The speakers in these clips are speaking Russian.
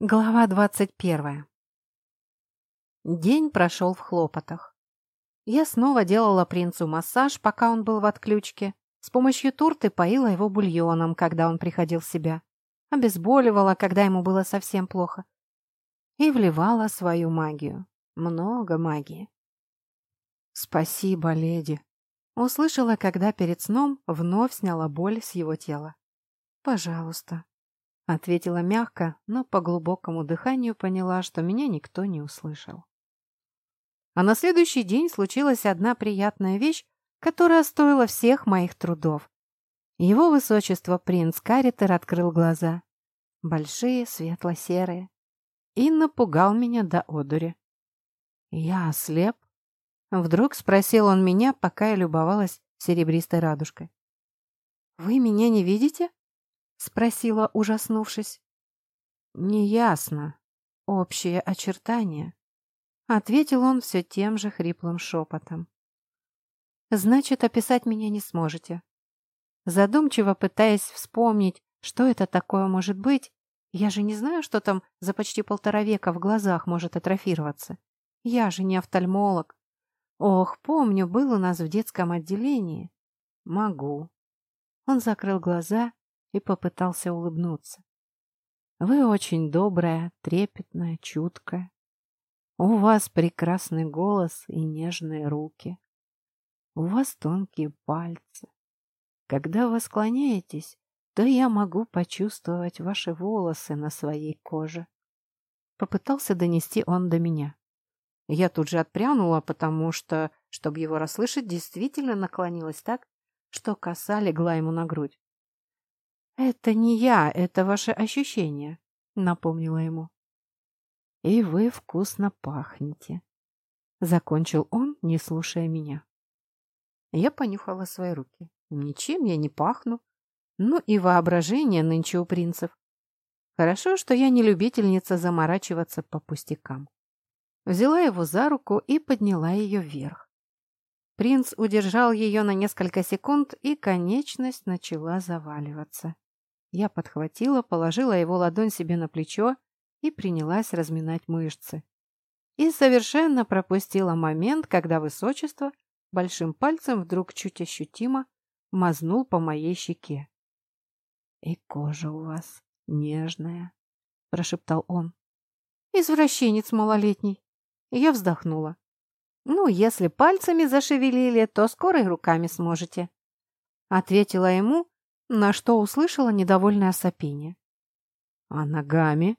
Глава двадцать первая. День прошел в хлопотах. Я снова делала принцу массаж, пока он был в отключке. С помощью турты поила его бульоном, когда он приходил в себя. Обезболивала, когда ему было совсем плохо. И вливала свою магию. Много магии. «Спасибо, леди», — услышала, когда перед сном вновь сняла боль с его тела. «Пожалуйста», Ответила мягко, но по глубокому дыханию поняла, что меня никто не услышал. А на следующий день случилась одна приятная вещь, которая стоила всех моих трудов. Его высочество принц Каритер открыл глаза. Большие, светло-серые. И напугал меня до одури. «Я ослеп?» Вдруг спросил он меня, пока я любовалась серебристой радужкой. «Вы меня не видите?» — спросила, ужаснувшись. «Неясно. Общее очертание», — ответил он все тем же хриплым шепотом. «Значит, описать меня не сможете». Задумчиво пытаясь вспомнить, что это такое может быть, я же не знаю, что там за почти полтора века в глазах может атрофироваться. Я же не офтальмолог. Ох, помню, был у нас в детском отделении. Могу. Он закрыл глаза и попытался улыбнуться. «Вы очень добрая, трепетная, чуткая. У вас прекрасный голос и нежные руки. У вас тонкие пальцы. Когда вы склоняетесь, то я могу почувствовать ваши волосы на своей коже». Попытался донести он до меня. Я тут же отпрянула, потому что, чтобы его расслышать, действительно наклонилась так, что коса легла ему на грудь. «Это не я, это ваше ощущение», — напомнила ему. «И вы вкусно пахнете», — закончил он, не слушая меня. Я понюхала свои руки. Ничем я не пахну. Ну и воображение нынче у принцев. Хорошо, что я не любительница заморачиваться по пустякам. Взяла его за руку и подняла ее вверх. Принц удержал ее на несколько секунд, и конечность начала заваливаться. Я подхватила, положила его ладонь себе на плечо и принялась разминать мышцы. И совершенно пропустила момент, когда высочество большим пальцем вдруг чуть ощутимо мазнул по моей щеке. «И кожа у вас нежная», — прошептал он. «Извращенец малолетний». Я вздохнула. «Ну, если пальцами зашевелили, то скоро и руками сможете», — ответила ему, на что услышала недовольное сопение. «А ногами?»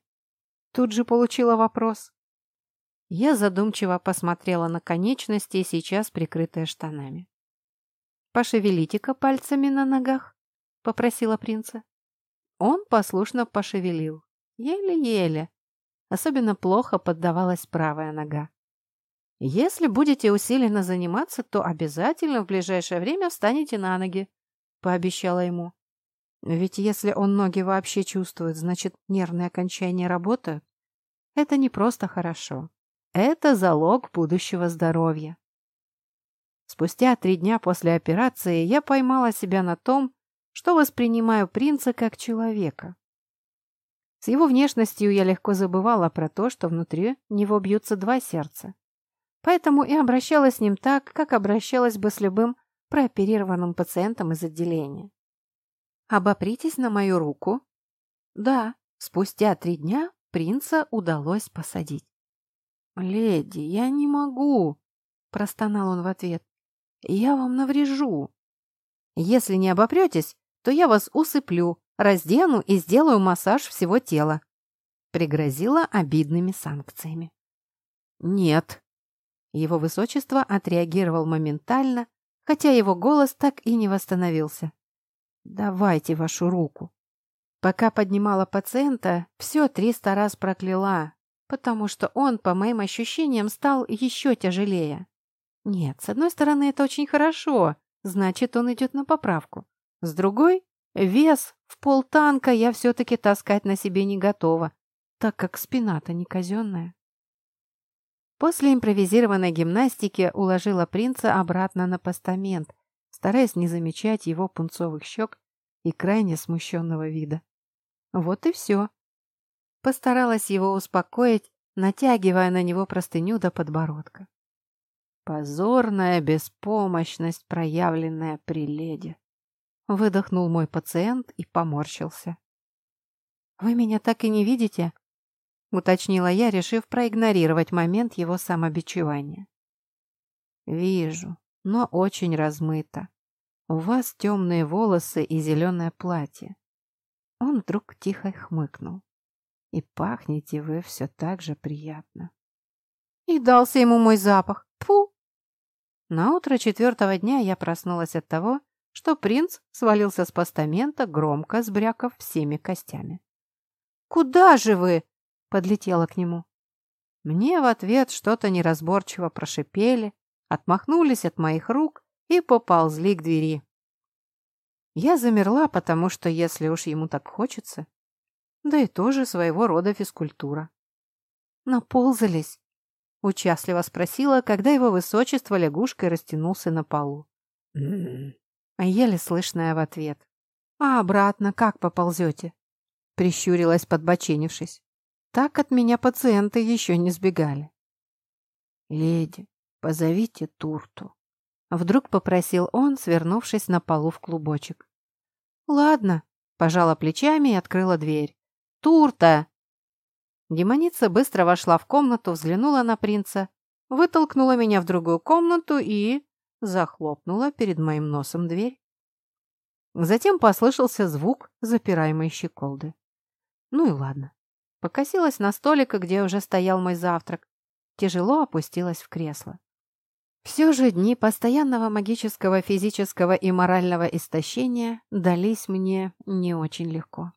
Тут же получила вопрос. Я задумчиво посмотрела на конечности, сейчас прикрытые штанами. «Пошевелите-ка пальцами на ногах», — попросила принца. Он послушно пошевелил. Еле-еле. Особенно плохо поддавалась правая нога. «Если будете усиленно заниматься, то обязательно в ближайшее время встанете на ноги», — пообещала ему. Ведь если он ноги вообще чувствует, значит, нервные окончания работают. Это не просто хорошо. Это залог будущего здоровья. Спустя три дня после операции я поймала себя на том, что воспринимаю принца как человека. С его внешностью я легко забывала про то, что внутри него бьются два сердца. Поэтому и обращалась с ним так, как обращалась бы с любым прооперированным пациентом из отделения. Обопритесь на мою руку. Да, спустя три дня принца удалось посадить. «Леди, я не могу!» – простонал он в ответ. «Я вам наврежу. Если не обопретесь, то я вас усыплю, раздену и сделаю массаж всего тела», – пригрозила обидными санкциями. «Нет». Его высочество отреагировал моментально, хотя его голос так и не восстановился. «Давайте вашу руку». Пока поднимала пациента, все триста раз прокляла, потому что он, по моим ощущениям, стал еще тяжелее. Нет, с одной стороны, это очень хорошо, значит, он идет на поправку. С другой, вес в полтанка я все-таки таскать на себе не готова, так как спина-то не казенная. После импровизированной гимнастики уложила принца обратно на постамент, стараясь не замечать его пунцовых щек и крайне смущенного вида. Вот и все. Постаралась его успокоить, натягивая на него простыню до подбородка. Позорная беспомощность, проявленная при леди. Выдохнул мой пациент и поморщился. «Вы меня так и не видите?» — уточнила я, решив проигнорировать момент его самобичевания. «Вижу, но очень размыто. У вас темные волосы и зеленое платье». Он вдруг тихо хмыкнул. «И пахнете вы все так же приятно». И дался ему мой запах. Тфу! На утро четвертого дня я проснулась от того, что принц свалился с постамента, громко сбряков всеми костями. «Куда же вы?» — подлетела к нему. Мне в ответ что-то неразборчиво прошипели, отмахнулись от моих рук и поползли к двери. Я замерла, потому что, если уж ему так хочется, да и тоже своего рода физкультура. Наползались, — участливо спросила, когда его высочество лягушкой растянулся на полу. Еле слышная в ответ. «А обратно как поползете?» — прищурилась, подбоченившись. «Так от меня пациенты еще не сбегали». «Леди, позовите Турту», — вдруг попросил он, свернувшись на полу в клубочек. «Ладно», — пожала плечами и открыла дверь. «Турта!» Демоница быстро вошла в комнату, взглянула на принца, вытолкнула меня в другую комнату и захлопнула перед моим носом дверь. Затем послышался звук запираемой щеколды. Ну и ладно. Покосилась на столик, где уже стоял мой завтрак. Тяжело опустилась в кресло. Все же дни постоянного магического, физического и морального истощения дались мне не очень легко.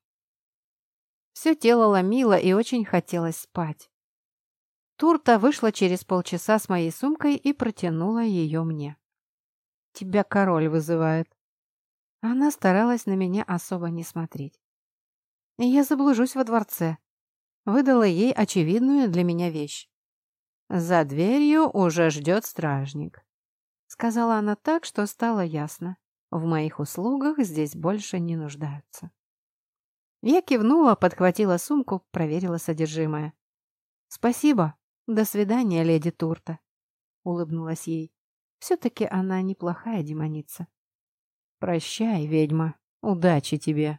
Все тело ломило и очень хотелось спать. Турта вышла через полчаса с моей сумкой и протянула ее мне. «Тебя король вызывает». Она старалась на меня особо не смотреть. «Я заблужусь во дворце», — выдала ей очевидную для меня вещь. «За дверью уже ждет стражник», — сказала она так, что стало ясно. В моих услугах здесь больше не нуждаются. Я кивнула, подхватила сумку, проверила содержимое. «Спасибо. До свидания, леди Турта», — улыбнулась ей. «Все-таки она неплохая демоница». «Прощай, ведьма. Удачи тебе».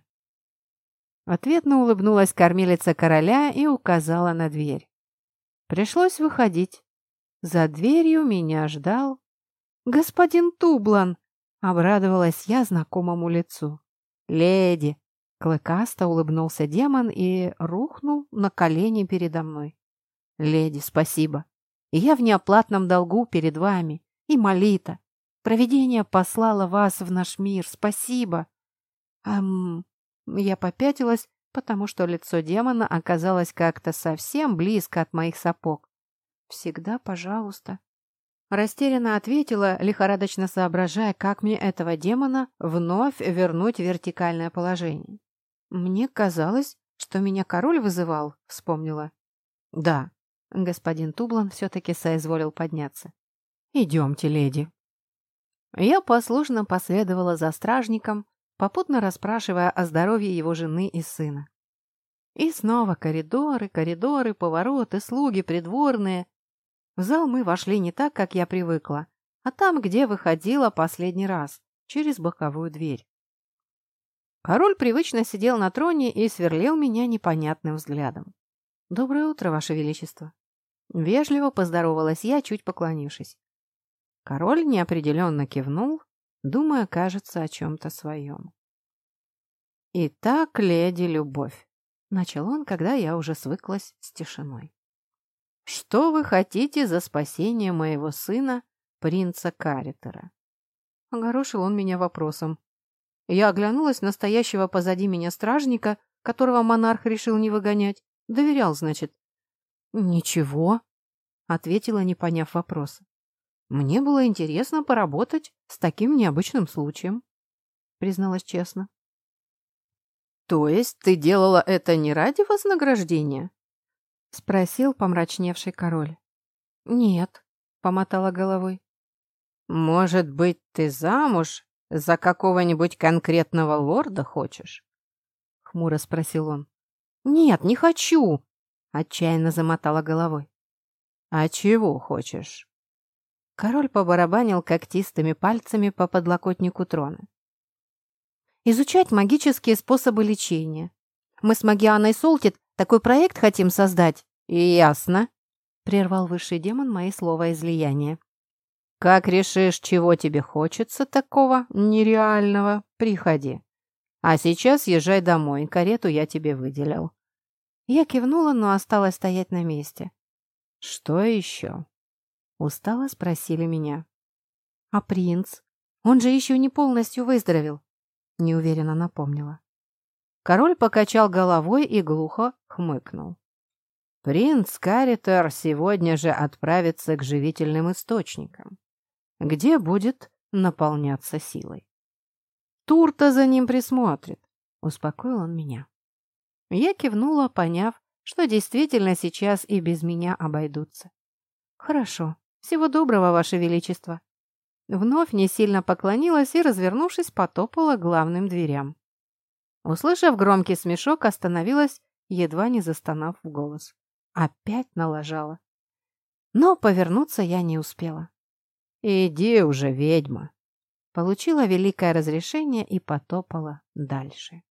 Ответно улыбнулась кормилица короля и указала на дверь. Пришлось выходить. За дверью меня ждал господин Тублан. Обрадовалась я знакомому лицу. «Леди, Клыкасто улыбнулся демон и рухнул на колени передо мной. «Леди, спасибо. Я в неоплатном долгу перед вами. И молита. Провидение послало вас в наш мир. Спасибо». «Ам...» Я попятилась, потому что лицо демона оказалось как-то совсем близко от моих сапог. «Всегда пожалуйста». Растерянно ответила, лихорадочно соображая, как мне этого демона вновь вернуть в вертикальное положение. «Мне казалось, что меня король вызывал», — вспомнила. «Да». Господин Тублан все-таки соизволил подняться. «Идемте, леди». Я послушно последовала за стражником, попутно расспрашивая о здоровье его жены и сына. И снова коридоры, коридоры, повороты, слуги, придворные. В зал мы вошли не так, как я привыкла, а там, где выходила последний раз, через боковую дверь. Король привычно сидел на троне и сверлил меня непонятным взглядом. «Доброе утро, Ваше Величество!» Вежливо поздоровалась я, чуть поклонившись. Король неопределенно кивнул, думая, кажется, о чем-то своем. «Итак, леди Любовь», — начал он, когда я уже свыклась с тишиной. «Что вы хотите за спасение моего сына, принца Каритера?» Огорошил он меня вопросом, я оглянулась на стоящего позади меня стражника, которого монарх решил не выгонять. Доверял, значит. «Ничего», — ответила, не поняв вопроса. «Мне было интересно поработать с таким необычным случаем», — призналась честно. «То есть ты делала это не ради вознаграждения?» — спросил помрачневший король. «Нет», — помотала головой. «Может быть, ты замуж «За какого-нибудь конкретного лорда хочешь?» — хмуро спросил он. «Нет, не хочу!» — отчаянно замотала головой. «А чего хочешь?» Король побарабанил когтистыми пальцами по подлокотнику трона. «Изучать магические способы лечения. Мы с Магианой Солтит такой проект хотим создать». «Ясно», — прервал высший демон мои слова излияния. «Как решишь, чего тебе хочется такого нереального, приходи. А сейчас езжай домой, карету я тебе выделил». Я кивнула, но осталась стоять на месте. «Что еще?» Устало спросили меня. «А принц? Он же еще не полностью выздоровел», — неуверенно напомнила. Король покачал головой и глухо хмыкнул. «Принц Каритер сегодня же отправится к живительным источникам, где будет наполняться силой. Турта за ним присмотрит», — успокоил он меня. Я кивнула, поняв, что действительно сейчас и без меня обойдутся. «Хорошо», «Всего доброго, Ваше Величество!» Вновь не сильно поклонилась и, развернувшись, потопала главным дверям. Услышав громкий смешок, остановилась, едва не застонав в голос. Опять налажала. Но повернуться я не успела. «Иди уже, ведьма!» Получила великое разрешение и потопала дальше.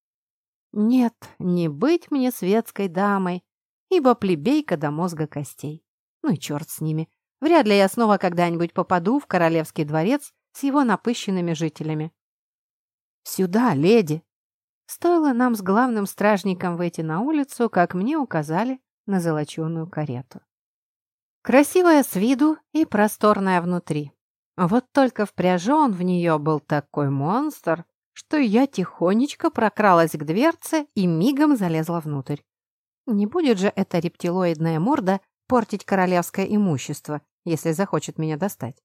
Нет, не быть мне светской дамой, ибо плебейка до мозга костей. Ну и черт с ними, Вряд ли я снова когда-нибудь попаду в королевский дворец с его напыщенными жителями. «Сюда, леди!» Стоило нам с главным стражником выйти на улицу, как мне указали на золоченую карету. Красивая с виду и просторная внутри. Вот только впряжен в нее был такой монстр, что я тихонечко прокралась к дверце и мигом залезла внутрь. Не будет же эта рептилоидная морда портить королевское имущество, если захочет меня достать.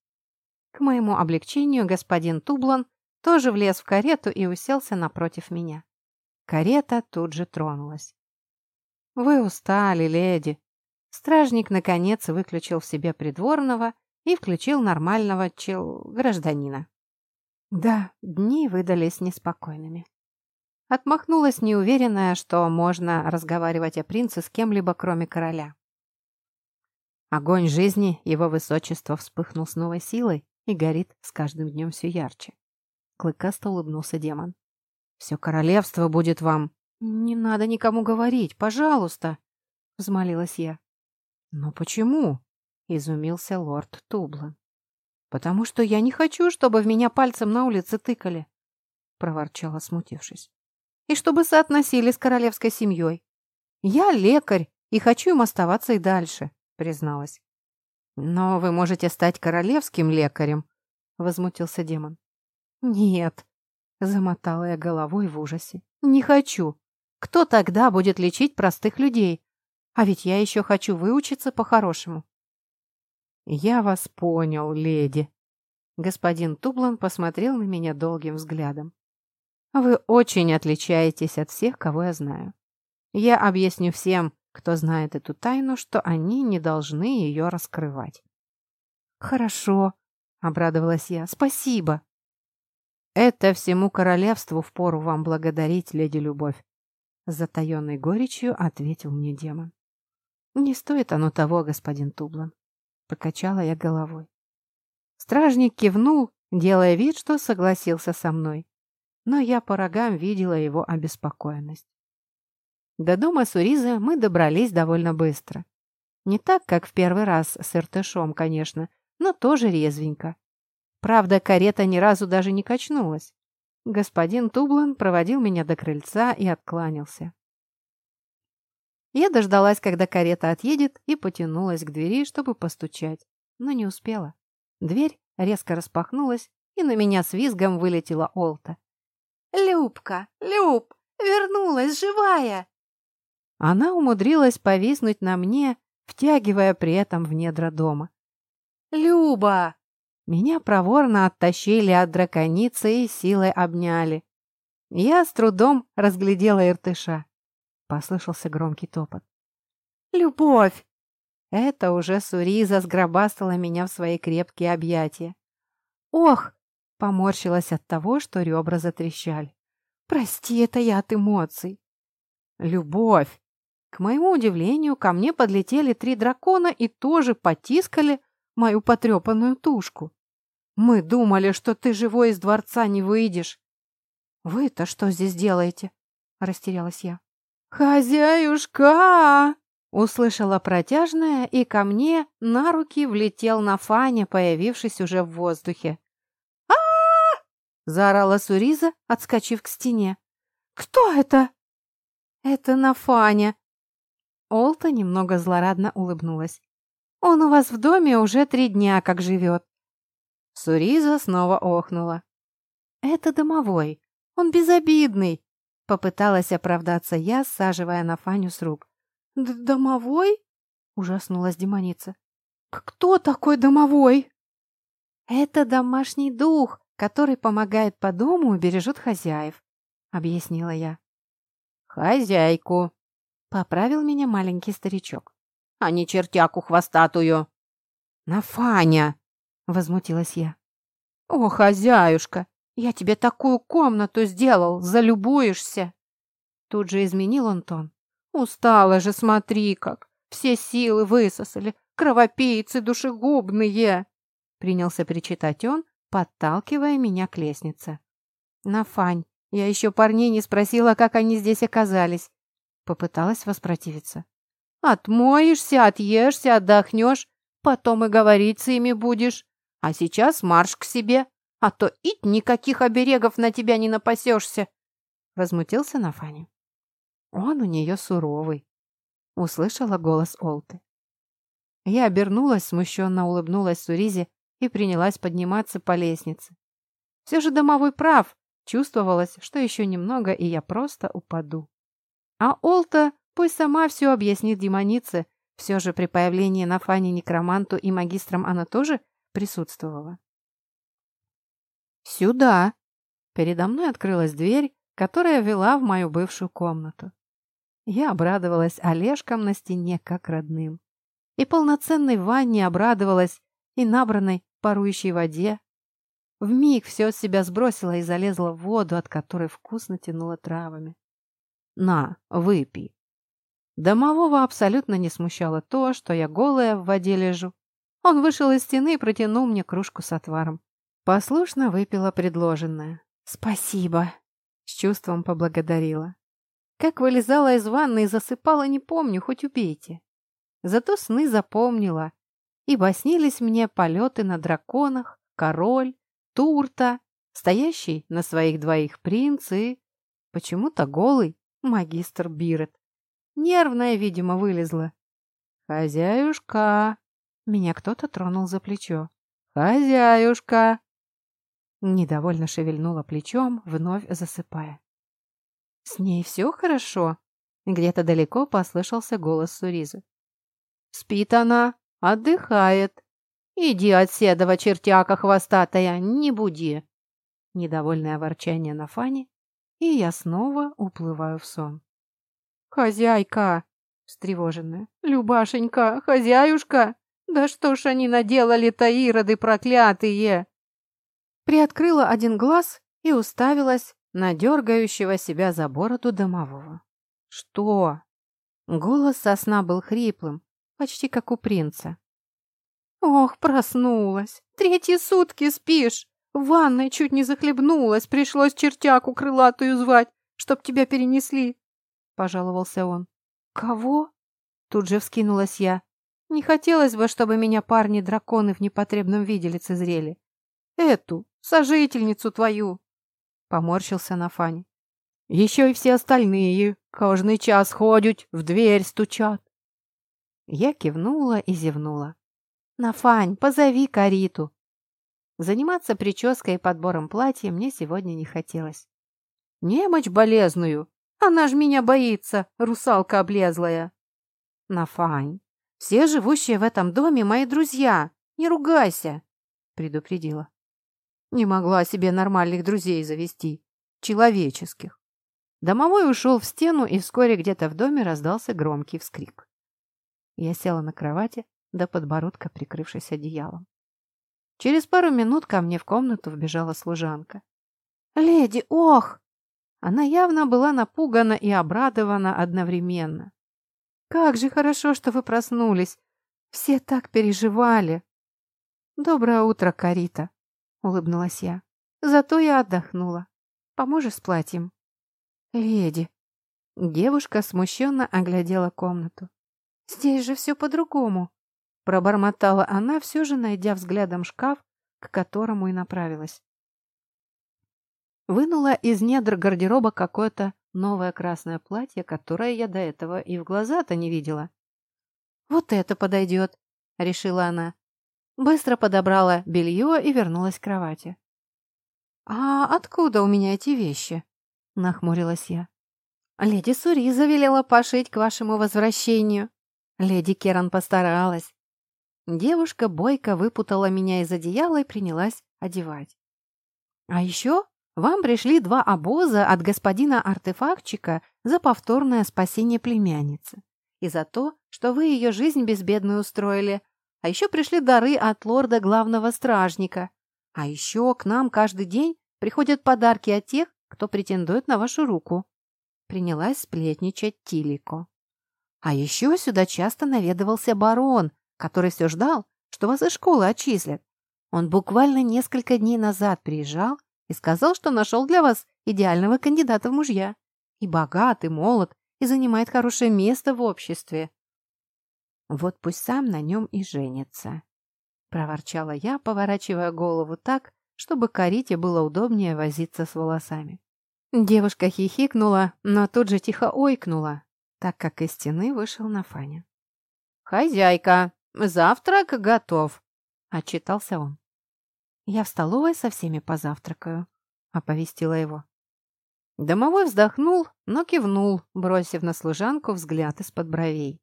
К моему облегчению господин Тублан тоже влез в карету и уселся напротив меня. Карета тут же тронулась. «Вы устали, леди!» Стражник, наконец, выключил в себе придворного и включил нормального чел... гражданина. Да, дни выдались неспокойными. Отмахнулась неуверенная, что можно разговаривать о принце с кем-либо, кроме короля. Огонь жизни его высочества вспыхнул с новой силой и горит с каждым днем все ярче. Клыкасто улыбнулся демон. «Все королевство будет вам...» «Не надо никому говорить, пожалуйста!» — взмолилась я. «Но почему?» — изумился лорд Тублан. «Потому что я не хочу, чтобы в меня пальцем на улице тыкали», — проворчала, смутившись. «И чтобы соотносили с королевской семьей. Я лекарь и хочу им оставаться и дальше призналась. «Но вы можете стать королевским лекарем», — возмутился демон. «Нет», — замотала я головой в ужасе. «Не хочу. Кто тогда будет лечить простых людей? А ведь я еще хочу выучиться по-хорошему». «Я вас понял, леди». Господин Тублан посмотрел на меня долгим взглядом. «Вы очень отличаетесь от всех, кого я знаю. Я объясню всем, кто знает эту тайну, что они не должны ее раскрывать. «Хорошо», — обрадовалась я, — «спасибо». «Это всему королевству впору вам благодарить, леди Любовь», — с затаенной горечью ответил мне демон. «Не стоит оно того, господин Тублан», — покачала я головой. Стражник кивнул, делая вид, что согласился со мной, но я по рогам видела его обеспокоенность. До дома Суриза мы добрались довольно быстро. Не так, как в первый раз с Иртышом, конечно, но тоже резвенько. Правда, карета ни разу даже не качнулась. Господин Тублан проводил меня до крыльца и откланялся. Я дождалась, когда карета отъедет, и потянулась к двери, чтобы постучать, но не успела. Дверь резко распахнулась, и на меня с визгом вылетела Олта. «Любка! Люб! Вернулась живая!» Она умудрилась повиснуть на мне, втягивая при этом в недра дома. «Люба!» Меня проворно оттащили от драконицы и силой обняли. Я с трудом разглядела Иртыша. Послышался громкий топот. «Любовь!» Это уже Суриза сгробастала меня в свои крепкие объятия. «Ох!» — поморщилась от того, что ребра затрещали. «Прости, это я от эмоций». «Любовь!» К моему удивлению, ко мне подлетели три дракона и тоже потискали мою потрепанную тушку. Мы думали, что ты живой из дворца не выйдешь. Вы-то что здесь делаете? Растерялась я. Хозяюшка! Услышала протяжная, и ко мне на руки влетел на Фаня, появившись уже в воздухе. а заорала Суриза, отскочив к стене. «Кто это?» «Это Нафаня». Олта немного злорадно улыбнулась. «Он у вас в доме уже три дня как живет». Суриза снова охнула. «Это домовой. Он безобидный», — попыталась оправдаться я, саживая Нафаню с рук. «Домовой?» — ужаснулась демоница. «Кто такой домовой?» «Это домашний дух, который помогает по дому и бережет хозяев», — объяснила я. «Хозяйку», — поправил меня маленький старичок. «А не чертяку хвостатую». «Нафаня!» — возмутилась я. «О, хозяюшка, я тебе такую комнату сделал, залюбуешься!» Тут же изменил он тон. Устала же, смотри как. Все силы высосали. Кровопийцы душегубные. Принялся причитать он, подталкивая меня к лестнице. Нафань, я еще парней не спросила, как они здесь оказались. Попыталась воспротивиться. Отмоешься, отъешься, отдохнешь, потом и говорить с ими будешь. А сейчас марш к себе, а то ить никаких оберегов на тебя не напасешься. Возмутился Нафаня. Он у нее суровый. Услышала голос Олты. Я обернулась, смущенно улыбнулась Суризе и принялась подниматься по лестнице. Все же домовой прав. Чувствовалось, что еще немного, и я просто упаду. А Олта пусть сама все объяснит демонице. Все же при появлении на фане некроманту и магистрам она тоже присутствовала. «Сюда!» Передо мной открылась дверь, которая вела в мою бывшую комнату. Я обрадовалась Олежкам на стене как родным. И полноценной ванне обрадовалась, и набранной парующей воде. Вмиг все с себя сбросила и залезла в воду, от которой вкусно тянуло травами. «На, выпей». Домового абсолютно не смущало то, что я голая в воде лежу. Он вышел из стены и протянул мне кружку с отваром. Послушно выпила предложенное. «Спасибо!» — с чувством поблагодарила. Как вылезала из ванны и засыпала, не помню, хоть убейте. Зато сны запомнила. Ибо снились мне полеты на драконах, король, турта, стоящий на своих двоих принц и... Почему-то голый магистр Бирет. Нервная, видимо, вылезла. «Хозяюшка!» Меня кто-то тронул за плечо. «Хозяюшка!» Недовольно шевельнула плечом, вновь засыпая. «С ней все хорошо?» Где-то далеко послышался голос Суризы. «Спит она, отдыхает. Иди от седова, чертяка хвостатая, не буди!» Недовольное ворчание на фане, и я снова уплываю в сон. «Хозяйка!» встревоженная. «Любашенька, хозяюшка! Да что ж они наделали-то, проклятые!» Приоткрыла один глаз и уставилась на дергающего себя за бороду домового. «Что?» Голос сосна был хриплым, почти как у принца. «Ох, проснулась! Третьи сутки спишь! В ванной чуть не захлебнулась, пришлось чертяку крылатую звать, чтоб тебя перенесли!» Пожаловался он. «Кого?» Тут же вскинулась я. Не хотелось бы, чтобы меня парни-драконы в непотребном виде лицезрели. Эту, сожительницу твою!» Поморщился на Фане. «Еще и все остальные каждый час ходят, в дверь стучат». Я кивнула и зевнула. «Нафань, позови Кариту!» Заниматься прической и подбором платья мне сегодня не хотелось. «Немочь болезную! Она ж меня боится, русалка облезлая!» «Нафань, все живущие в этом доме мои друзья, не ругайся!» предупредила. Не могла себе нормальных друзей завести. Человеческих. Домовой ушел в стену, и вскоре где-то в доме раздался громкий вскрик. Я села на кровати, до подбородка прикрывшись одеялом. Через пару минут ко мне в комнату вбежала служанка. «Леди, ох!» Она явно была напугана и обрадована одновременно. Как же хорошо, что вы проснулись. Все так переживали. Доброе утро, Карита, улыбнулась я. Зато я отдохнула. Поможешь с платьем? Леди. Девушка смущенно оглядела комнату. Здесь же все по-другому. Пробормотала она, все же найдя взглядом шкаф, к которому и направилась. Вынула из недр гардероба какое-то новое красное платье, которое я до этого и в глаза-то не видела. «Вот это подойдет», — решила она. Быстро подобрала белье и вернулась к кровати. «А откуда у меня эти вещи?» — нахмурилась я. «Леди Сури завелела пошить к вашему возвращению. Леди Керан постаралась». Девушка бойко выпутала меня из одеяла и принялась одевать. «А еще вам пришли два обоза от господина артефактчика за повторное спасение племянницы и за то, что вы ее жизнь безбедную устроили. А еще пришли дары от лорда главного стражника. А еще к нам каждый день приходят подарки от тех, кто претендует на вашу руку. Принялась сплетничать Тилико. А еще сюда часто наведывался барон, который все ждал, что вас из школы отчислят. Он буквально несколько дней назад приезжал и сказал, что нашел для вас идеального кандидата в мужья. И богат, и молод, и занимает хорошее место в обществе. Вот пусть сам на нем и женится. Проворчала я, поворачивая голову так, чтобы Карите было удобнее возиться с волосами. Девушка хихикнула, но тут же тихо ойкнула, так как из стены вышел Нафаня. «Хозяйка, завтрак готов», — отчитался он. «Я в столовой со всеми позавтракаю», — оповестила его. Домовой вздохнул, но кивнул, бросив на служанку взгляд из-под бровей.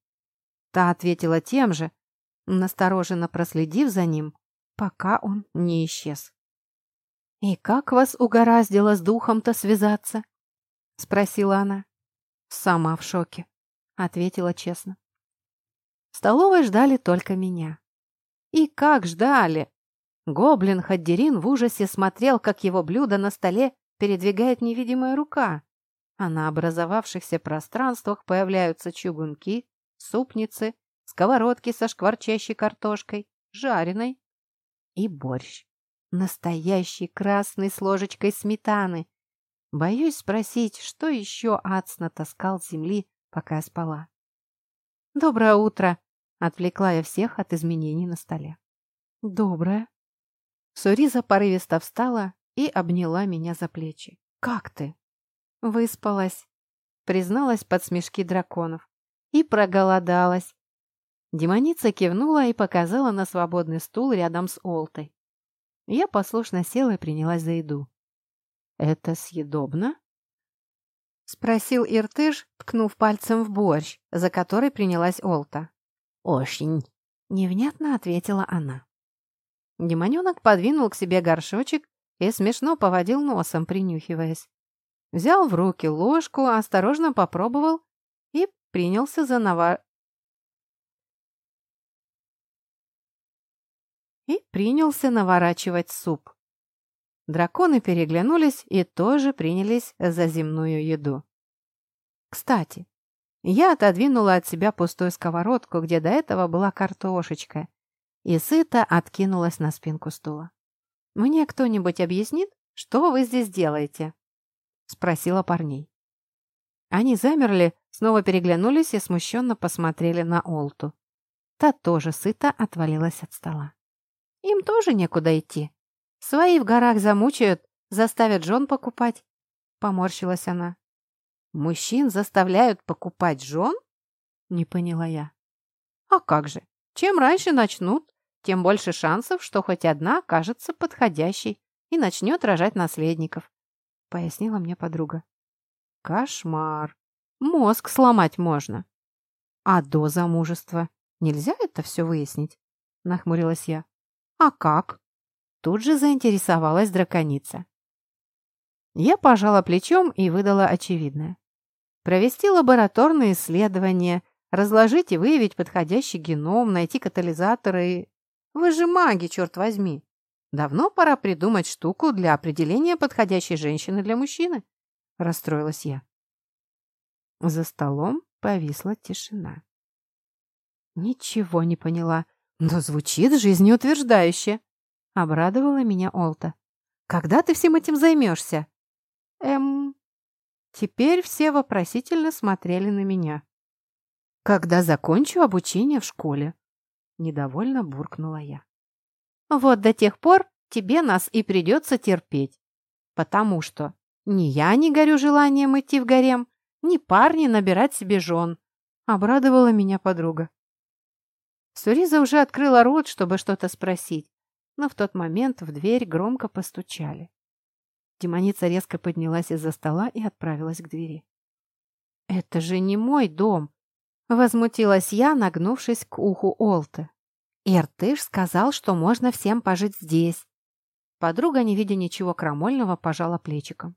Та ответила тем же, настороженно проследив за ним, пока он не исчез. «И как вас угораздило с духом-то связаться?» — спросила она. «Сама в шоке», — ответила честно. В столовой ждали только меня. И как ждали! Гоблин Хаддерин в ужасе смотрел, как его блюдо на столе передвигает невидимая рука, а на образовавшихся пространствах появляются чугунки, супницы, сковородки со шкварчащей картошкой, жареной и борщ. Настоящий красный с ложечкой сметаны. Боюсь спросить, что еще Ац натаскал земли, пока я спала. «Доброе утро!» — отвлекла я всех от изменений на столе. «Доброе!» Суриза порывисто встала и обняла меня за плечи. «Как ты?» «Выспалась», — призналась под смешки драконов. «И проголодалась». Демоница кивнула и показала на свободный стул рядом с Олтой. Я послушно села и принялась за еду. «Это съедобно?» — спросил Иртыш, ткнув пальцем в борщ, за который принялась Олта. «Очень», — невнятно ответила она. Демоненок подвинул к себе горшочек и смешно поводил носом, принюхиваясь. Взял в руки ложку, осторожно попробовал и принялся за навар... И принялся наворачивать суп. Драконы переглянулись и тоже принялись за земную еду. Кстати, я отодвинула от себя пустую сковородку, где до этого была картошечка, и сыто откинулась на спинку стула. «Мне кто-нибудь объяснит, что вы здесь делаете?» — спросила парней. Они замерли, снова переглянулись и смущенно посмотрели на Олту. Та тоже сыто отвалилась от стола. «Им тоже некуда идти. Свои в горах замучают, заставят жен покупать», — поморщилась она. «Мужчин заставляют покупать жен?» — не поняла я. «А как же? Чем раньше начнут, тем больше шансов, что хоть одна окажется подходящей и начнет рожать наследников», — пояснила мне подруга. «Кошмар! Мозг сломать можно!» «А до замужества нельзя это все выяснить?» — нахмурилась я. «А как?» Тут же заинтересовалась драконица. Я пожала плечом и выдала очевидное. Провести лабораторные исследования, разложить и выявить подходящий геном, найти катализаторы вы же маги, черт возьми. Давно пора придумать штуку для определения подходящей женщины для мужчины. Расстроилась я. За столом повисла тишина. Ничего не поняла, но звучит жизнеутверждающе. Обрадовала меня Олта. Когда ты всем этим займешься? Эм... Теперь все вопросительно смотрели на меня. Когда закончу обучение в школе? Недовольно буркнула я. Вот до тех пор тебе нас и придется терпеть. Потому что ни я не горю желанием идти в гарем, ни парни набирать себе жен. Обрадовала меня подруга. Суриза уже открыла рот, чтобы что-то спросить, но в тот момент в дверь громко постучали. Демоница резко поднялась из-за стола и отправилась к двери. «Это же не мой дом!» — возмутилась я, нагнувшись к уху Олты. «Иртыш сказал, что можно всем пожить здесь». Подруга, не видя ничего крамольного, пожала плечиком.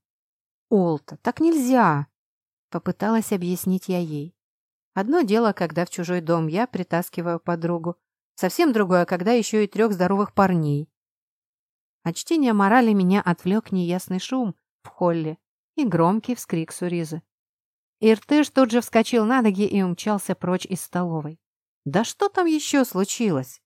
«Олта, так нельзя!» — попыталась объяснить я ей. Одно дело, когда в чужой дом я притаскиваю подругу, совсем другое, когда еще и трех здоровых парней. От чтения морали меня отвлек неясный шум в холле и громкий вскрик Суризы. Иртыш тут же вскочил на ноги и умчался прочь из столовой. Да что там еще случилось?